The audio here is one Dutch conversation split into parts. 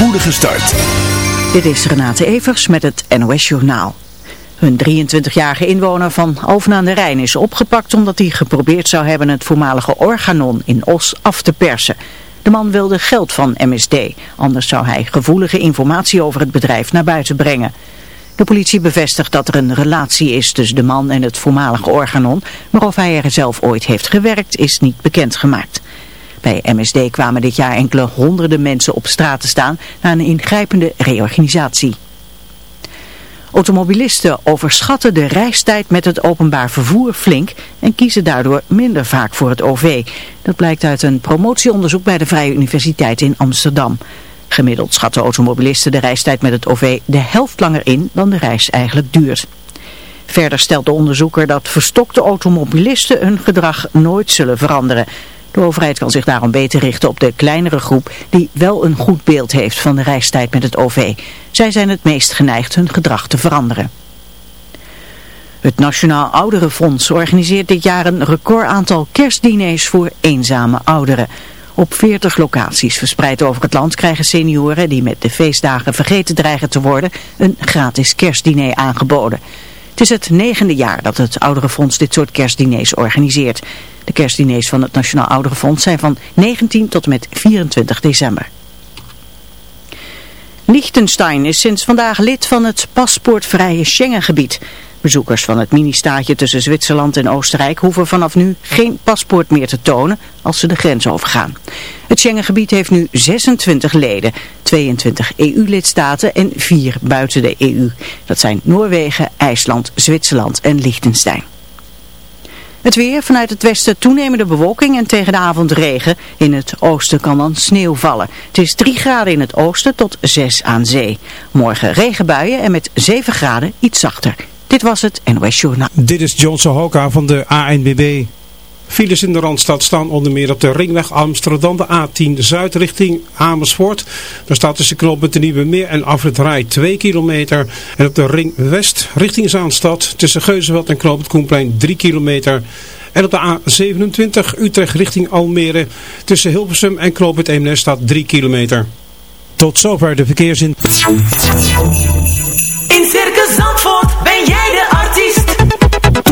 spoedige start. Dit is Renate Evers met het NOS Journaal. Hun 23-jarige inwoner van Alphen aan de Rijn is opgepakt omdat hij geprobeerd zou hebben het voormalige Organon in Os af te persen. De man wilde geld van MSD, anders zou hij gevoelige informatie over het bedrijf naar buiten brengen. De politie bevestigt dat er een relatie is tussen de man en het voormalige Organon, maar of hij er zelf ooit heeft gewerkt is niet bekendgemaakt. Bij MSD kwamen dit jaar enkele honderden mensen op straat te staan na een ingrijpende reorganisatie. Automobilisten overschatten de reistijd met het openbaar vervoer flink en kiezen daardoor minder vaak voor het OV. Dat blijkt uit een promotieonderzoek bij de Vrije Universiteit in Amsterdam. Gemiddeld schatten automobilisten de reistijd met het OV de helft langer in dan de reis eigenlijk duurt. Verder stelt de onderzoeker dat verstokte automobilisten hun gedrag nooit zullen veranderen. De overheid kan zich daarom beter richten op de kleinere groep die wel een goed beeld heeft van de reistijd met het OV. Zij zijn het meest geneigd hun gedrag te veranderen. Het Nationaal Ouderenfonds organiseert dit jaar een record aantal kerstdiners voor eenzame ouderen. Op 40 locaties verspreid over het land krijgen senioren die met de feestdagen vergeten dreigen te worden een gratis kerstdiner aangeboden. Het is het negende jaar dat het Ouderenfonds dit soort kerstdiners organiseert. De kerstdiners van het Nationaal Ouderenfonds zijn van 19 tot en met 24 december. Liechtenstein is sinds vandaag lid van het paspoortvrije Schengengebied. Bezoekers van het mini-staatje tussen Zwitserland en Oostenrijk hoeven vanaf nu geen paspoort meer te tonen als ze de grens overgaan. Het Schengengebied heeft nu 26 leden, 22 EU-lidstaten en 4 buiten de EU. Dat zijn Noorwegen, IJsland, Zwitserland en Liechtenstein. Het weer vanuit het westen toenemende bewolking en tegen de avond regen. In het oosten kan dan sneeuw vallen. Het is 3 graden in het oosten tot 6 aan zee. Morgen regenbuien en met 7 graden iets zachter. Dit was het NOS Journaal. Dit is John Sohoka van de ANBB. Files in de Randstad staan onder meer op de ringweg Amsterdam, de A10 Zuid richting Amersfoort. Daar staat tussen knooppunt de Nieuwe Meer en Afrit Rij 2 kilometer. En op de ring West richting Zaanstad tussen Geuzenveld en knooppunt Koenplein 3 kilometer. En op de A27 Utrecht richting Almere tussen Hilversum en knooppunt Eemnes staat 3 kilometer. Tot zover de verkeersin.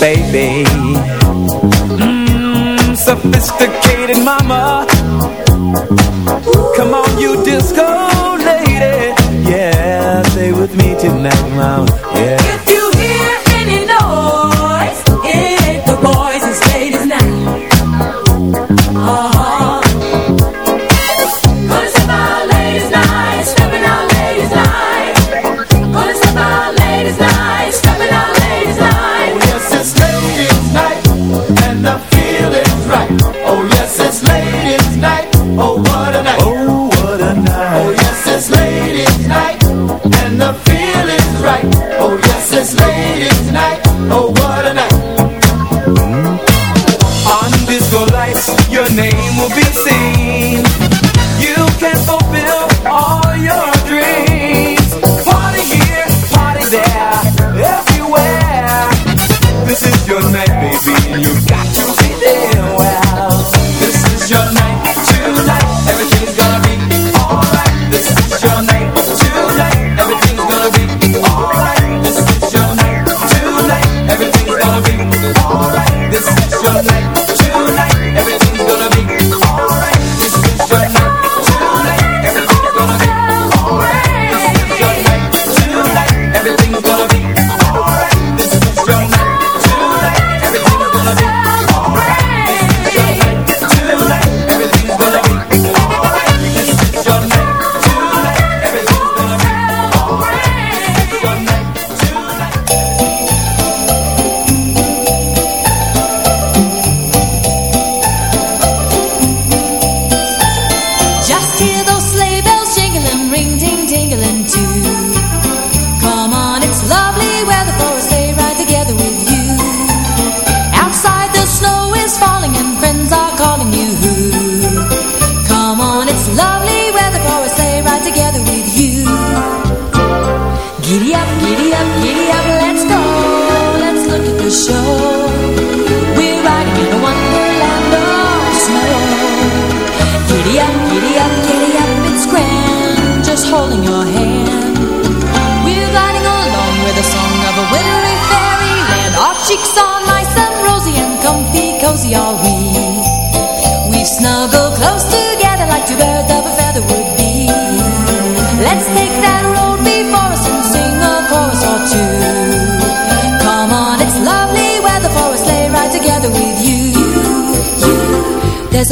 baby. Hmm, Sophisticated mama.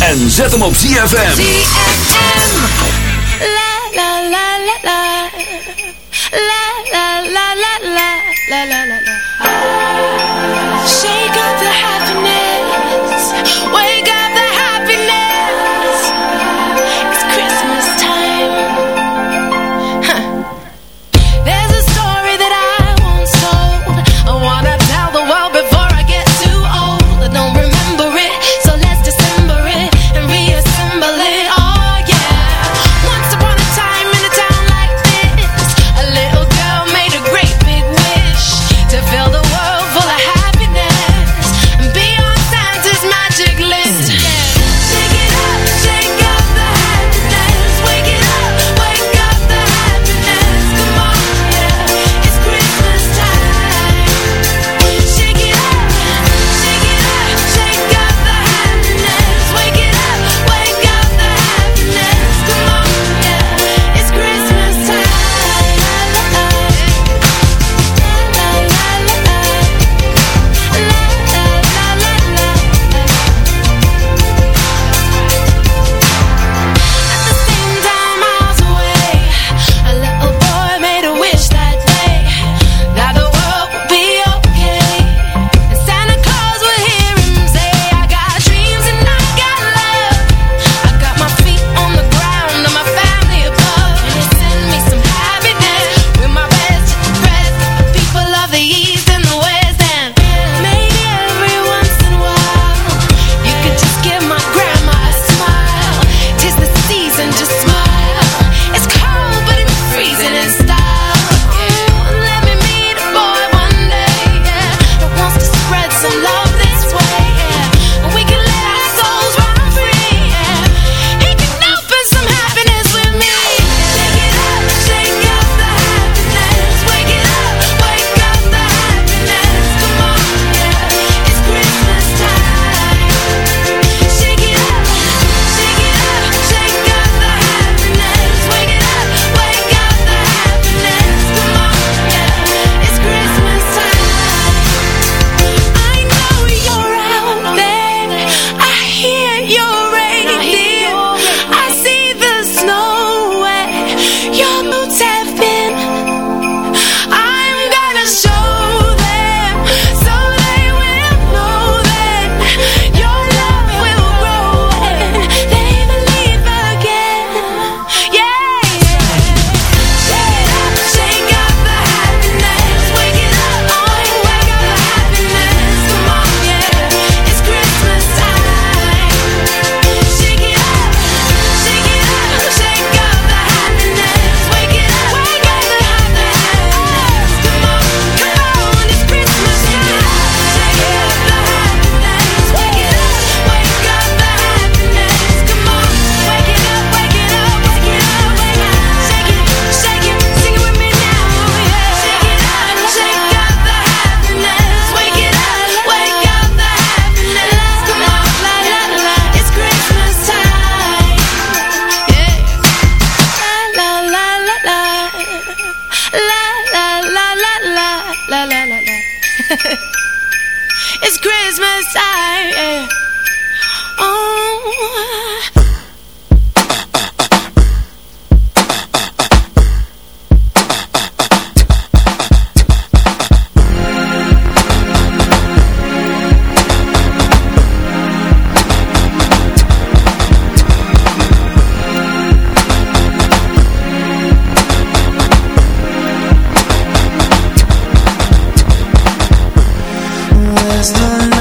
En zet hem op ZFM. Just. night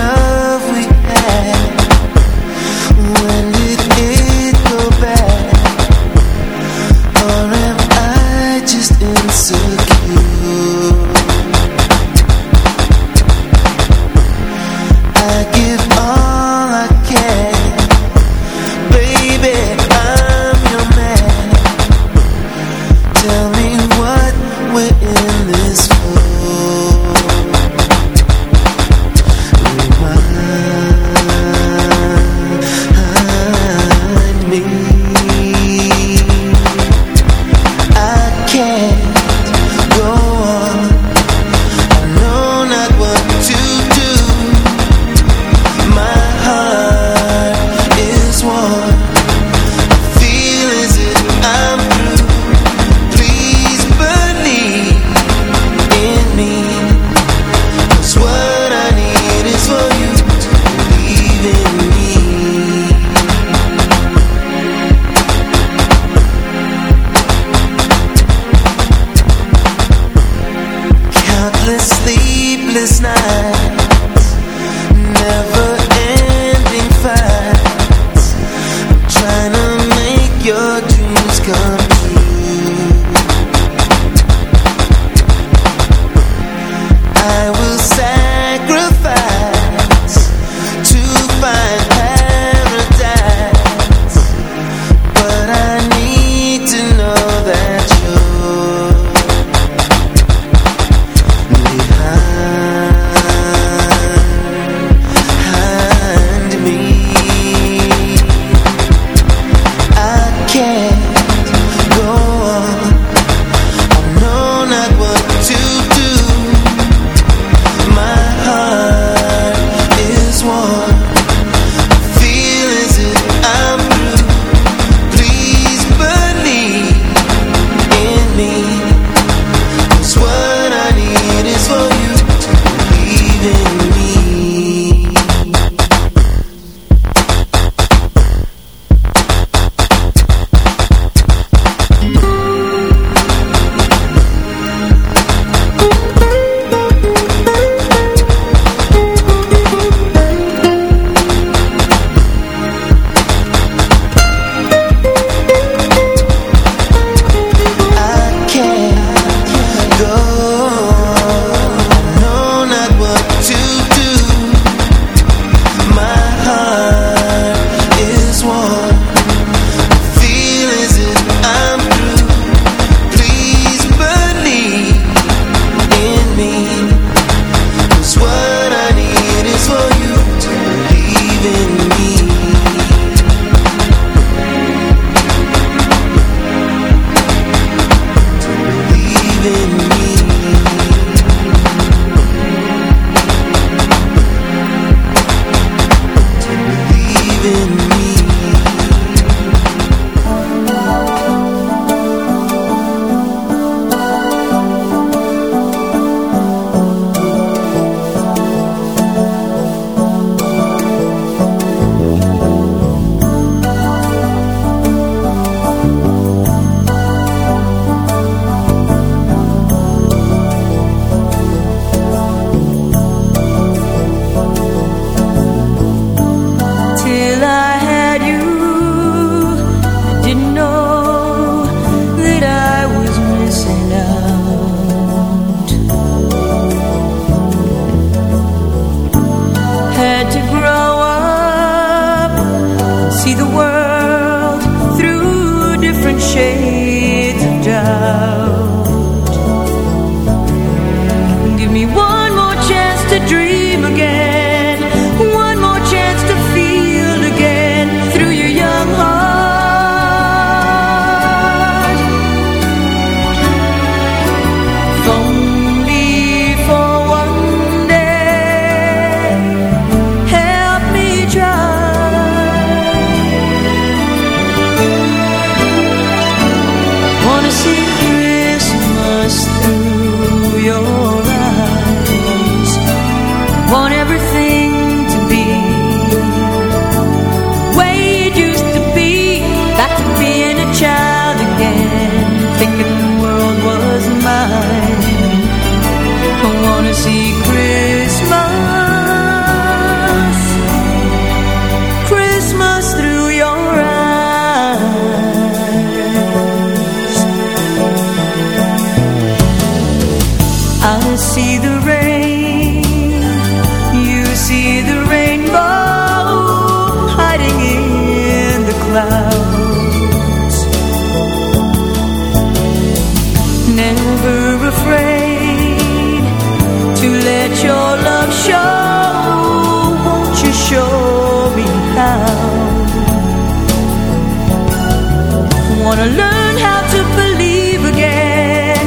wanna learn how to believe again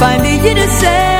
Find the innocence.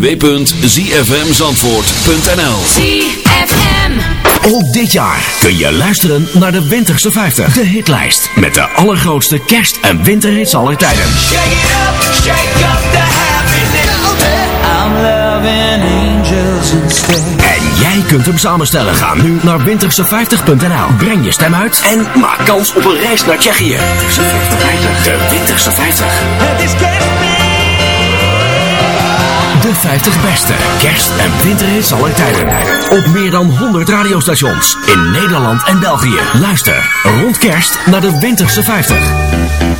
www.zfmzandvoort.nl ZFM Ook dit jaar kun je luisteren naar de Winterse 50. De hitlijst met de allergrootste kerst- en winterhits aller tijden. Shake it up, shake up the happiness. I'm en jij kunt hem samenstellen. Ga nu naar winterse50.nl. Breng je stem uit en maak kans op een reis naar Tsjechië. De Winterse 50. Het is kerst. 50 beste kerst- en winterhits aller tijden. Op meer dan 100 radiostations in Nederland en België. Luister rond kerst naar de Winterse 50.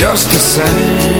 just the same.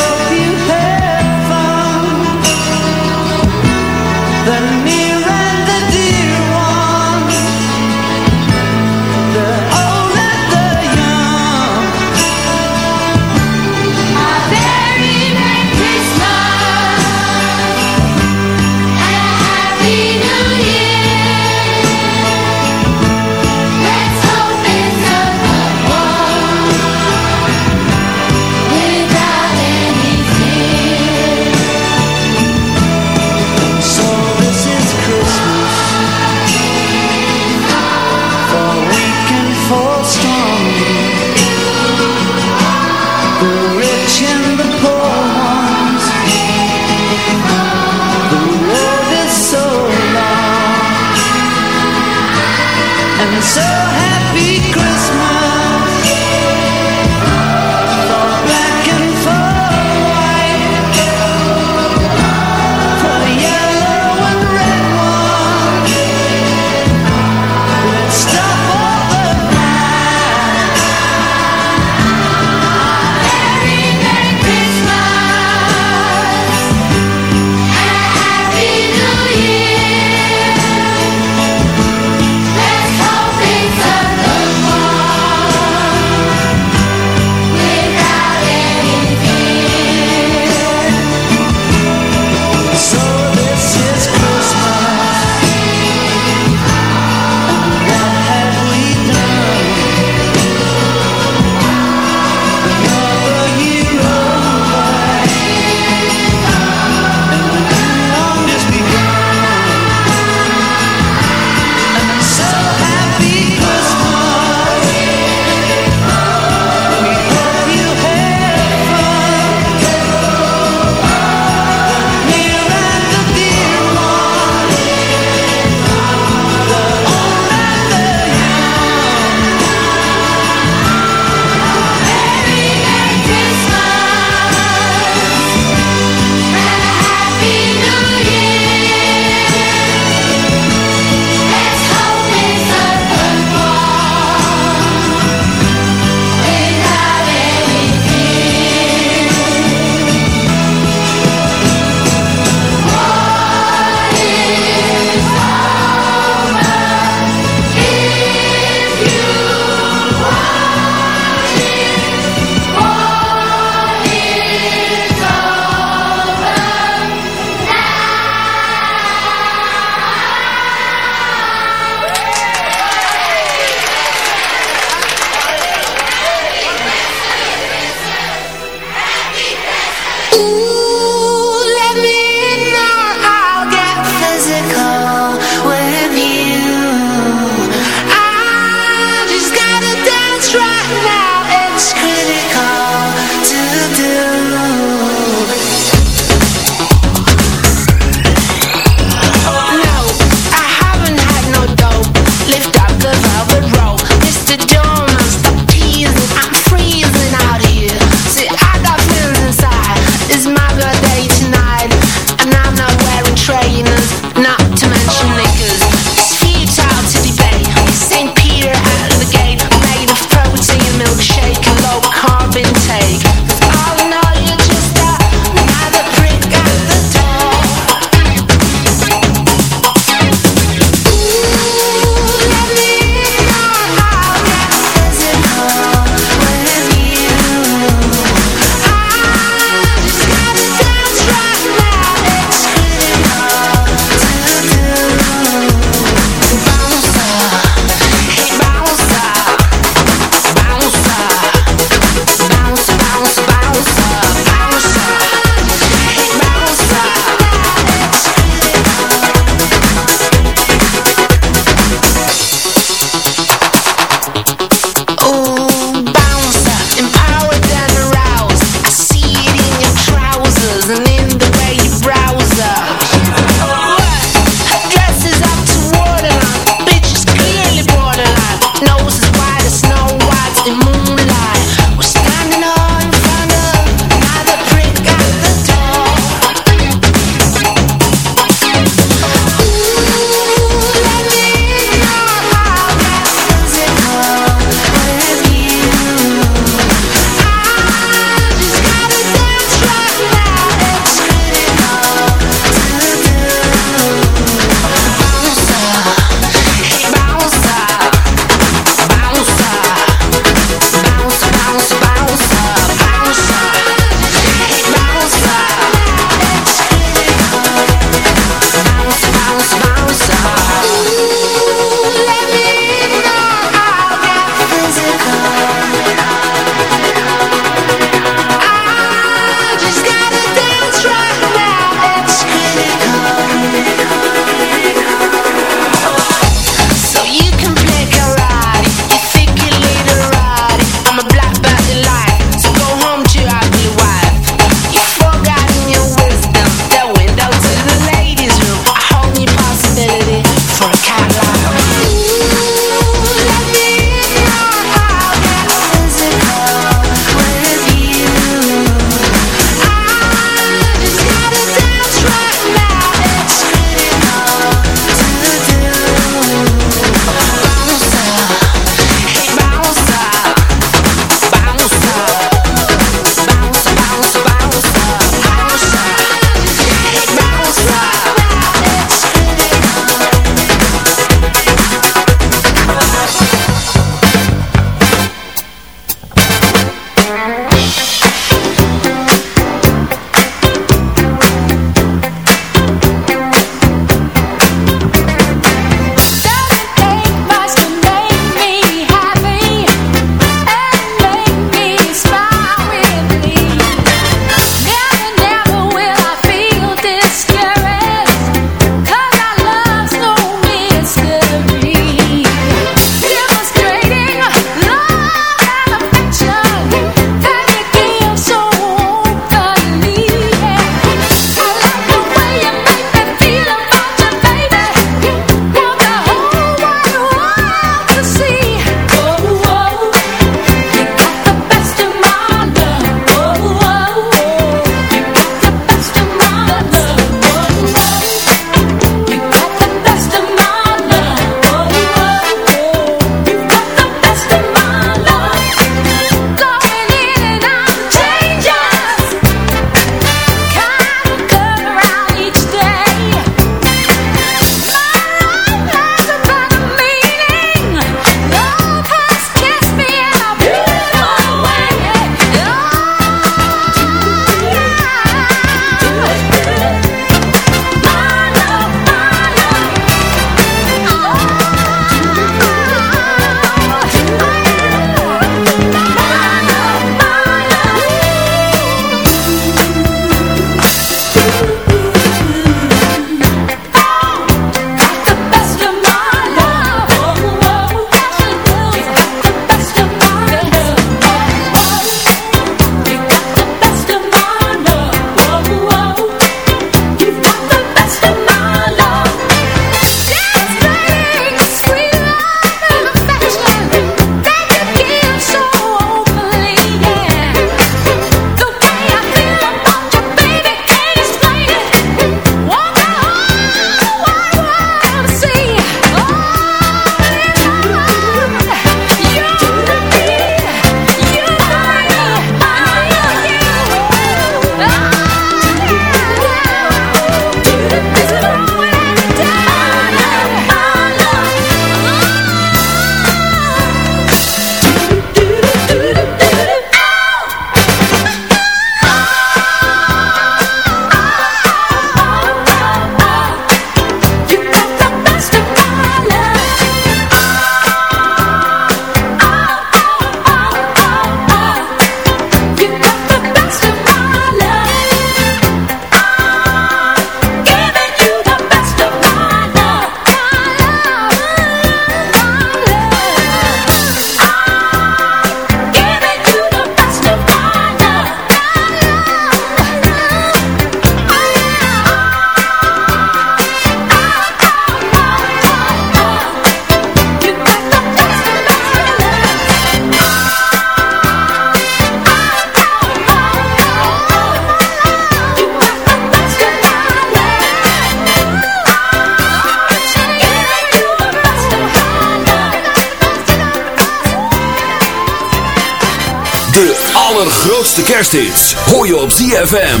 Kersthits hoor je op ZFM.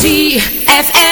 ZFM.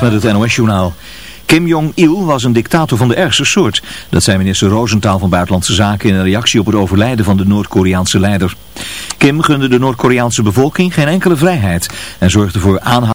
Met het NOS-journaal. Kim Jong-il was een dictator van de ergste soort. Dat zei minister Rosenthal van Buitenlandse Zaken in een reactie op het overlijden van de Noord-Koreaanse leider. Kim gunde de Noord-Koreaanse bevolking geen enkele vrijheid en zorgde voor aanhouding.